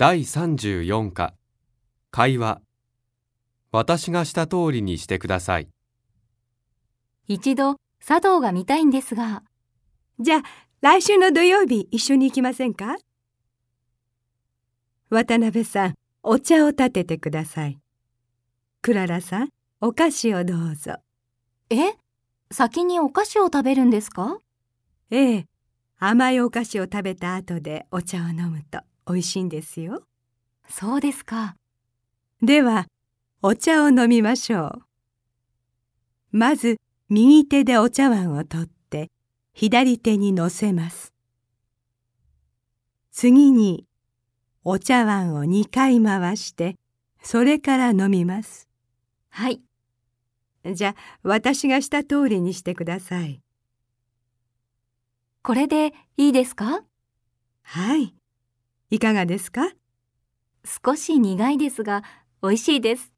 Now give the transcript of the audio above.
第34課。会話。私がした通りにしてください。一度茶道が見たいんですが、じゃあ、来週の土曜日一緒に行きませんか？渡辺さん、お茶を立ててください。クララさん、お菓子をどうぞ。え？先にお菓子を食べるんですか？ええ、甘いお菓子を食べた後でお茶を飲むと美味しいんですよ。そうですか。では、お茶を飲みましょう。まず、右手でお茶碗を取って、左手に乗せます。次に、お茶碗を2回回して、それから飲みます。はい。じゃあ、私がした通りにしてください。これでいいですか？はい。いかがですか？少し苦いですが、美味しいです。